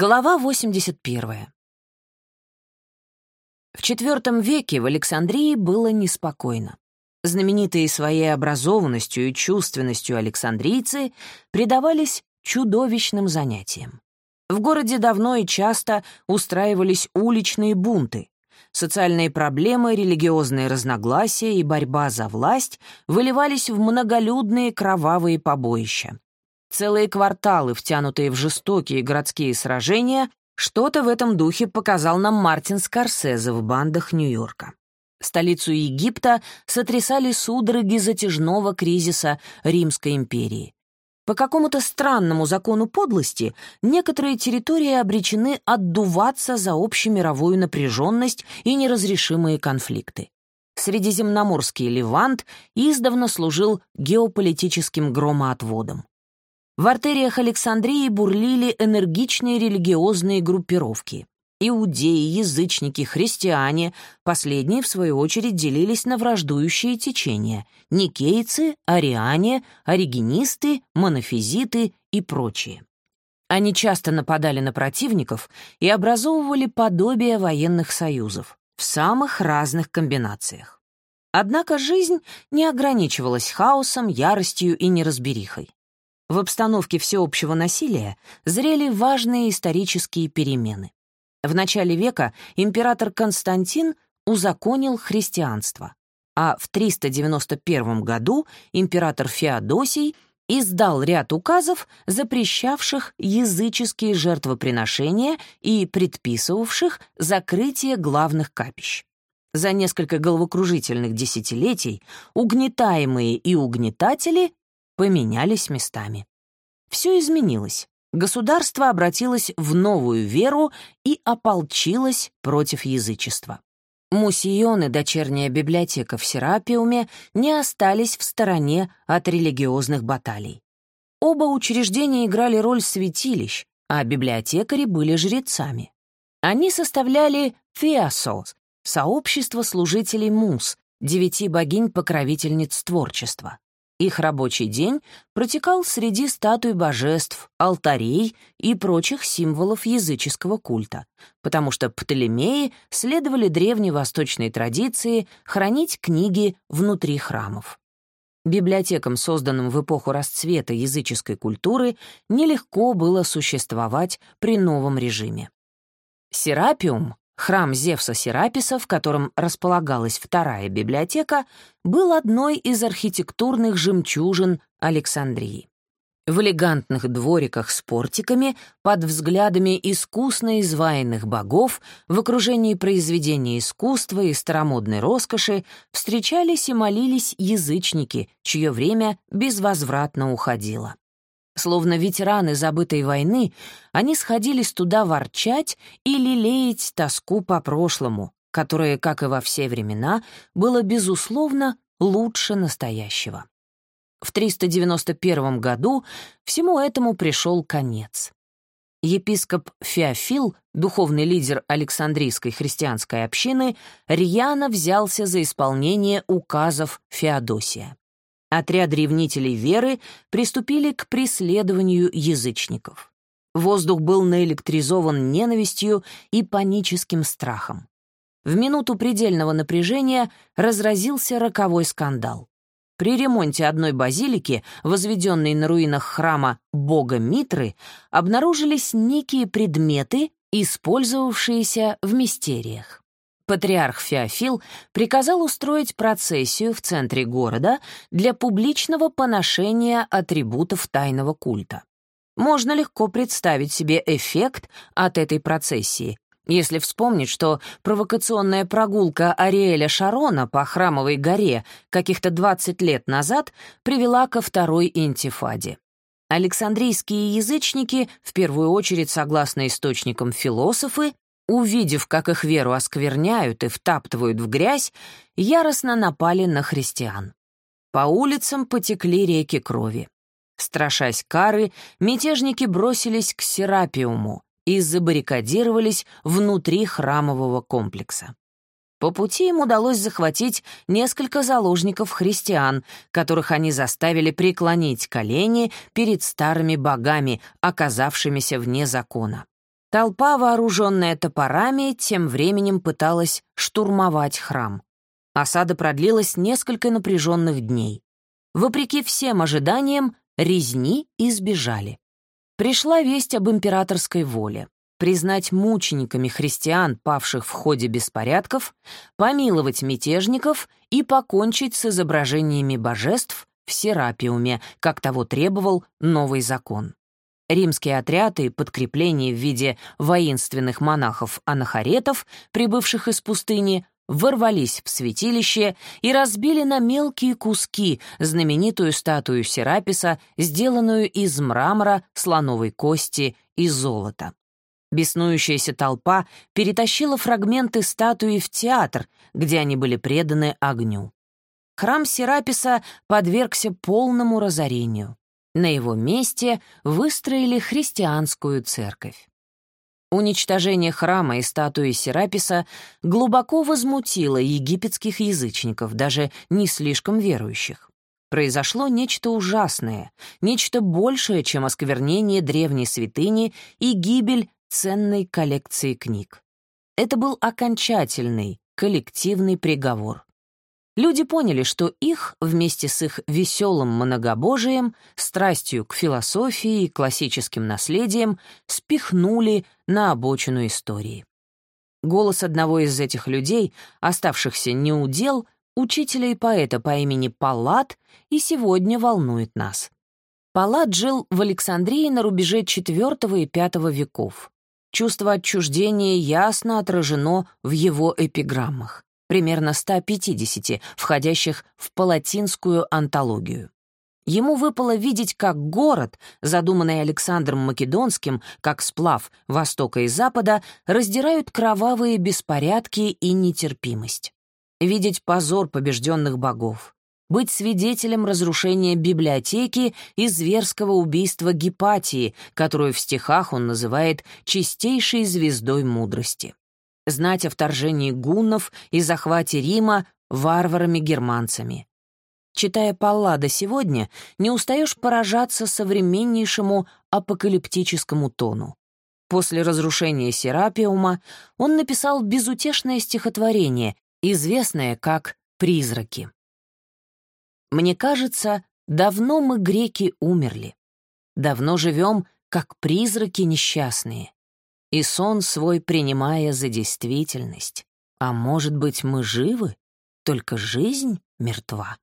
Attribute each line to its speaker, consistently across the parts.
Speaker 1: Глава 81. В IV веке в Александрии было неспокойно. Знаменитые своей образованностью и чувственностью александрийцы предавались чудовищным занятиям. В городе давно и часто устраивались уличные бунты. Социальные проблемы, религиозные разногласия и борьба за власть выливались в многолюдные кровавые побоища. Целые кварталы, втянутые в жестокие городские сражения, что-то в этом духе показал нам Мартин Скорсезе в бандах Нью-Йорка. Столицу Египта сотрясали судороги затяжного кризиса Римской империи. По какому-то странному закону подлости некоторые территории обречены отдуваться за общемировую напряженность и неразрешимые конфликты. Средиземноморский Левант издавна служил геополитическим громоотводом. В артериях Александрии бурлили энергичные религиозные группировки. Иудеи, язычники, христиане, последние, в свою очередь, делились на враждующие течения — никейцы, ариане, оригенисты, монофизиты и прочие. Они часто нападали на противников и образовывали подобие военных союзов в самых разных комбинациях. Однако жизнь не ограничивалась хаосом, яростью и неразберихой. В обстановке всеобщего насилия зрели важные исторические перемены. В начале века император Константин узаконил христианство, а в 391 году император Феодосий издал ряд указов, запрещавших языческие жертвоприношения и предписывавших закрытие главных капищ. За несколько головокружительных десятилетий угнетаемые и угнетатели поменялись местами. Все изменилось. Государство обратилось в новую веру и ополчилось против язычества. Мусион и дочерняя библиотека в Серапиуме не остались в стороне от религиозных баталий. Оба учреждения играли роль святилищ, а библиотекари были жрецами. Они составляли Феосос, сообщество служителей Мус, девяти богинь-покровительниц творчества. Их рабочий день протекал среди статуй божеств, алтарей и прочих символов языческого культа, потому что Птолемеи следовали древневосточной традиции хранить книги внутри храмов. Библиотекам, созданным в эпоху расцвета языческой культуры, нелегко было существовать при новом режиме. Серапиум Храм Зевса Сераписа, в котором располагалась вторая библиотека, был одной из архитектурных жемчужин Александрии. В элегантных двориках с портиками, под взглядами искусно изваянных богов, в окружении произведений искусства и старомодной роскоши встречались и молились язычники, чье время безвозвратно уходило. Словно ветераны забытой войны, они сходились туда ворчать и лелеять тоску по прошлому, которое, как и во все времена, было, безусловно, лучше настоящего. В 391 году всему этому пришел конец. Епископ Феофил, духовный лидер Александрийской христианской общины, рьяно взялся за исполнение указов Феодосия. Отряд ревнителей веры приступили к преследованию язычников. Воздух был наэлектризован ненавистью и паническим страхом. В минуту предельного напряжения разразился роковой скандал. При ремонте одной базилики, возведенной на руинах храма бога Митры, обнаружились некие предметы, использовавшиеся в мистериях патриарх Феофил приказал устроить процессию в центре города для публичного поношения атрибутов тайного культа. Можно легко представить себе эффект от этой процессии, если вспомнить, что провокационная прогулка Ариэля Шарона по Храмовой горе каких-то 20 лет назад привела ко второй интифаде. Александрийские язычники, в первую очередь согласно источникам философы, увидев, как их веру оскверняют и втаптывают в грязь, яростно напали на христиан. По улицам потекли реки крови. Страшась кары, мятежники бросились к Серапиуму и забаррикадировались внутри храмового комплекса. По пути им удалось захватить несколько заложников христиан, которых они заставили преклонить колени перед старыми богами, оказавшимися вне закона. Толпа, вооруженная топорами, тем временем пыталась штурмовать храм. Осада продлилась несколько напряженных дней. Вопреки всем ожиданиям, резни избежали. Пришла весть об императорской воле признать мучениками христиан, павших в ходе беспорядков, помиловать мятежников и покончить с изображениями божеств в Серапиуме, как того требовал новый закон. Римские отряды и подкрепления в виде воинственных монахов-анахаретов, прибывших из пустыни, ворвались в святилище и разбили на мелкие куски знаменитую статую Сераписа, сделанную из мрамора, слоновой кости и золота. Беснующаяся толпа перетащила фрагменты статуи в театр, где они были преданы огню. Храм Сераписа подвергся полному разорению. На его месте выстроили христианскую церковь. Уничтожение храма и статуи Сераписа глубоко возмутило египетских язычников, даже не слишком верующих. Произошло нечто ужасное, нечто большее, чем осквернение древней святыни и гибель ценной коллекции книг. Это был окончательный, коллективный приговор. Люди поняли, что их, вместе с их веселым многобожием, страстью к философии и классическим наследием, спихнули на обочину истории. Голос одного из этих людей, оставшихся неудел, учителя и поэта по имени Паллад, и сегодня волнует нас. Паллад жил в Александрии на рубеже IV и V веков. Чувство отчуждения ясно отражено в его эпиграммах, примерно 150, входящих в палатинскую антологию. Ему выпало видеть, как город, задуманный Александром Македонским, как сплав Востока и Запада, раздирают кровавые беспорядки и нетерпимость. Видеть позор побежденных богов, быть свидетелем разрушения библиотеки и зверского убийства Гепатии, которую в стихах он называет «чистейшей звездой мудрости». Знать о вторжении гуннов и захвате Рима варварами-германцами. Читая Паллада сегодня, не устаешь поражаться современнейшему апокалиптическому тону. После разрушения Серапиума он написал безутешное стихотворение, известное как «Призраки». Мне кажется, давно мы, греки, умерли. Давно живем, как призраки несчастные. И сон свой принимая за действительность. А может быть, мы живы, только жизнь мертва.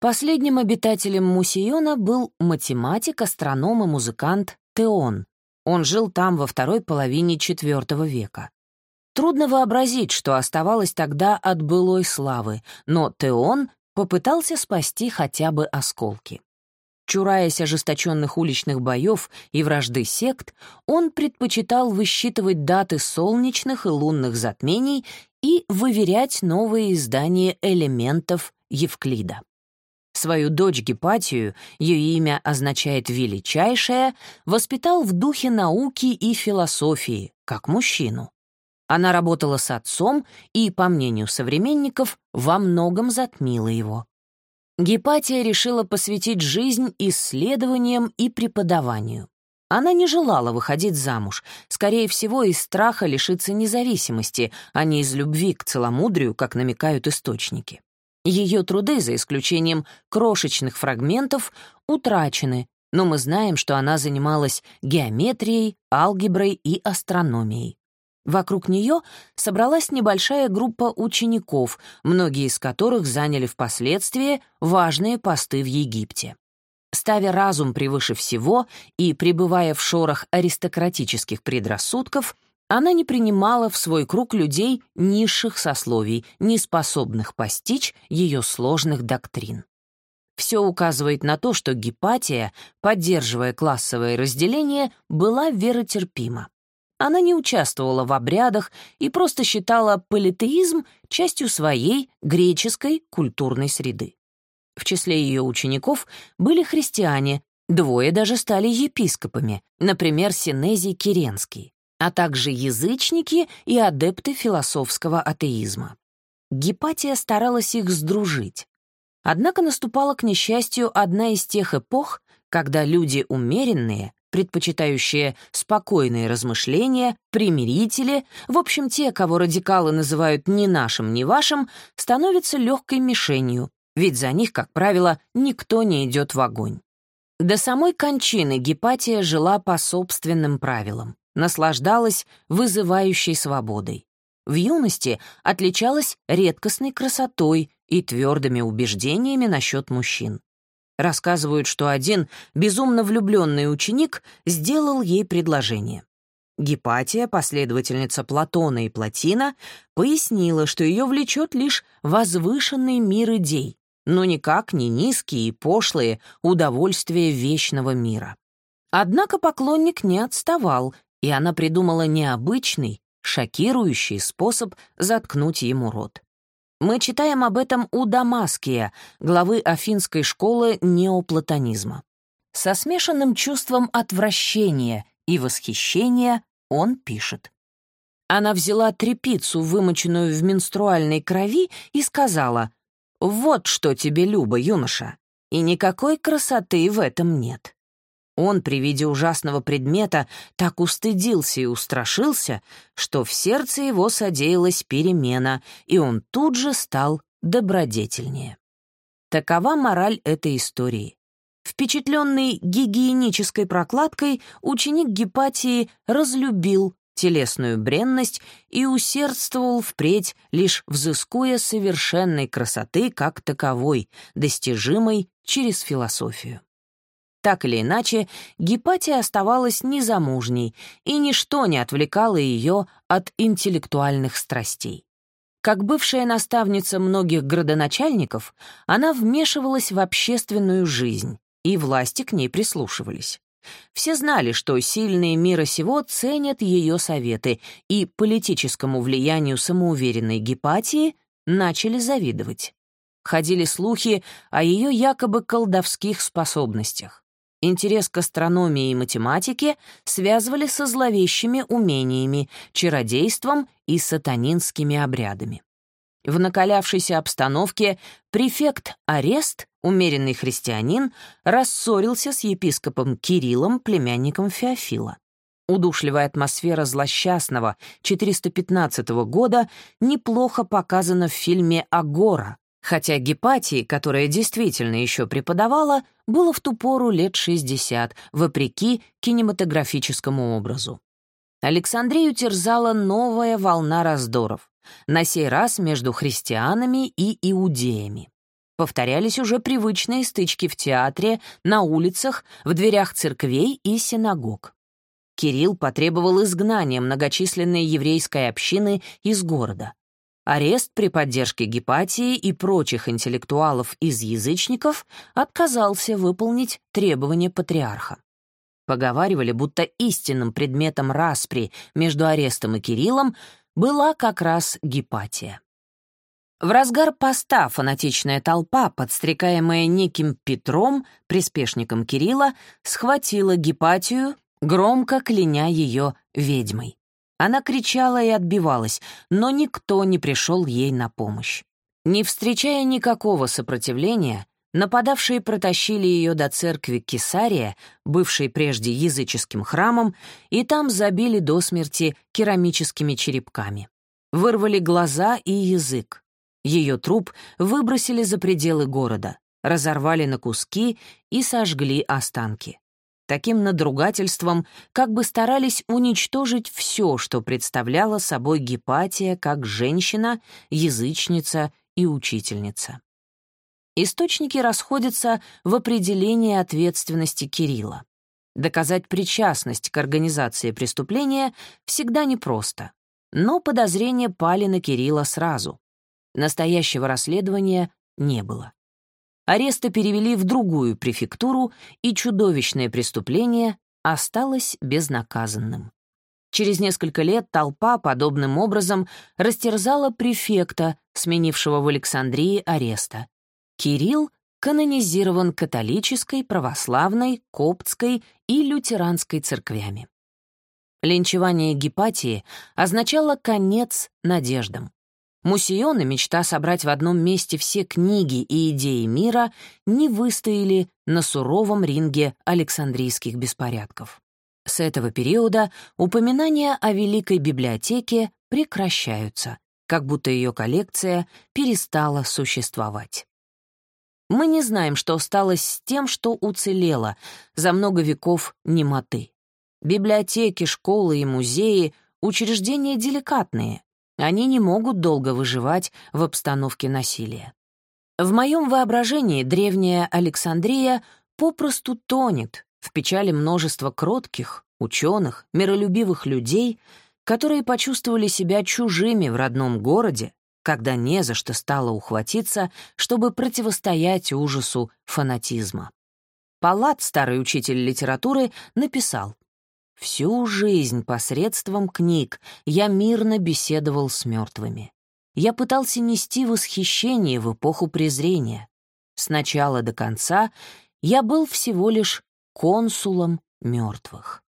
Speaker 1: Последним обитателем Мусиона был математик, астроном и музыкант Теон. Он жил там во второй половине IV века. Трудно вообразить, что оставалось тогда от былой славы, но Теон попытался спасти хотя бы осколки. Чураясь ожесточенных уличных боев и вражды сект, он предпочитал высчитывать даты солнечных и лунных затмений и выверять новые издания элементов Евклида. Свою дочь Гепатию, ее имя означает «величайшая», воспитал в духе науки и философии, как мужчину. Она работала с отцом и, по мнению современников, во многом затмила его. Гепатия решила посвятить жизнь исследованиям и преподаванию. Она не желала выходить замуж, скорее всего, из страха лишиться независимости, а не из любви к целомудрию, как намекают источники. Ее труды, за исключением крошечных фрагментов, утрачены, но мы знаем, что она занималась геометрией, алгеброй и астрономией. Вокруг нее собралась небольшая группа учеников, многие из которых заняли впоследствии важные посты в Египте. Ставя разум превыше всего и пребывая в шорах аристократических предрассудков, она не принимала в свой круг людей низших сословий, не способных постичь ее сложных доктрин. Все указывает на то, что Гепатия, поддерживая классовое разделение, была веротерпима. Она не участвовала в обрядах и просто считала политеизм частью своей греческой культурной среды. В числе ее учеников были христиане, двое даже стали епископами, например, Синезий Киренский, а также язычники и адепты философского атеизма. Гепатия старалась их сдружить. Однако наступала, к несчастью, одна из тех эпох, когда люди умеренные, предпочитающие спокойные размышления, примирители, в общем, те, кого радикалы называют «ни нашим, ни вашим», становятся легкой мишенью, ведь за них, как правило, никто не идет в огонь. До самой кончины Гепатия жила по собственным правилам, наслаждалась вызывающей свободой. В юности отличалась редкостной красотой и твердыми убеждениями насчет мужчин. Рассказывают, что один безумно влюбленный ученик сделал ей предложение. Гепатия, последовательница Платона и Платина, пояснила, что ее влечет лишь возвышенный мир идей, но никак не низкие и пошлые удовольствия вечного мира. Однако поклонник не отставал, и она придумала необычный, шокирующий способ заткнуть ему рот. Мы читаем об этом у Дамаския, главы Афинской школы неоплатонизма. Со смешанным чувством отвращения и восхищения он пишет. Она взяла трепицу, вымоченную в менструальной крови, и сказала, «Вот что тебе любо, юноша, и никакой красоты в этом нет». Он при виде ужасного предмета так устыдился и устрашился, что в сердце его содеялась перемена, и он тут же стал добродетельнее. Такова мораль этой истории. Впечатленный гигиенической прокладкой, ученик Гепатии разлюбил телесную бренность и усердствовал впредь, лишь взыскуя совершенной красоты как таковой, достижимой через философию. Так или иначе, Гепатия оставалась незамужней, и ничто не отвлекало ее от интеллектуальных страстей. Как бывшая наставница многих градоначальников, она вмешивалась в общественную жизнь, и власти к ней прислушивались. Все знали, что сильные мира сего ценят ее советы, и политическому влиянию самоуверенной Гепатии начали завидовать. Ходили слухи о ее якобы колдовских способностях. Интерес к астрономии и математике связывали со зловещими умениями, чародейством и сатанинскими обрядами. В накалявшейся обстановке префект Арест, умеренный христианин, рассорился с епископом Кириллом, племянником Феофила. Удушливая атмосфера злосчастного 415 года неплохо показана в фильме «Агора», хотя Гепатии, которая действительно еще преподавала, было в ту пору лет 60, вопреки кинематографическому образу. Александрию терзала новая волна раздоров, на сей раз между христианами и иудеями. Повторялись уже привычные стычки в театре, на улицах, в дверях церквей и синагог. Кирилл потребовал изгнания многочисленной еврейской общины из города. Арест при поддержке Гепатии и прочих интеллектуалов из язычников отказался выполнить требования патриарха. Поговаривали, будто истинным предметом распри между Арестом и Кириллом была как раз Гепатия. В разгар поста фанатичная толпа, подстрекаемая неким Петром, приспешником Кирилла, схватила Гепатию, громко кляня ее ведьмой. Она кричала и отбивалась, но никто не пришел ей на помощь. Не встречая никакого сопротивления, нападавшие протащили ее до церкви Кесария, бывшей прежде языческим храмом, и там забили до смерти керамическими черепками. Вырвали глаза и язык. Ее труп выбросили за пределы города, разорвали на куски и сожгли останки таким надругательством как бы старались уничтожить все, что представляла собой Гепатия как женщина, язычница и учительница. Источники расходятся в определении ответственности Кирилла. Доказать причастность к организации преступления всегда непросто, но подозрения пали на Кирилла сразу. Настоящего расследования не было. Ареста перевели в другую префектуру, и чудовищное преступление осталось безнаказанным. Через несколько лет толпа подобным образом растерзала префекта, сменившего в Александрии ареста. Кирилл канонизирован католической, православной, коптской и лютеранской церквями. Линчевание Гепатии означало конец надеждам. Мусион и мечта собрать в одном месте все книги и идеи мира не выстояли на суровом ринге Александрийских беспорядков. С этого периода упоминания о Великой библиотеке прекращаются, как будто ее коллекция перестала существовать. Мы не знаем, что стало с тем, что уцелело за много веков немоты. Библиотеки, школы и музеи — учреждения деликатные. Они не могут долго выживать в обстановке насилия. В моем воображении древняя Александрия попросту тонет в печали множества кротких, ученых, миролюбивых людей, которые почувствовали себя чужими в родном городе, когда не за что стало ухватиться, чтобы противостоять ужасу фанатизма. Палат, старый учитель литературы, написал «Всю жизнь посредством книг я мирно беседовал с мертвыми. Я пытался нести восхищение в эпоху презрения. С начала до конца я был всего лишь консулом мертвых».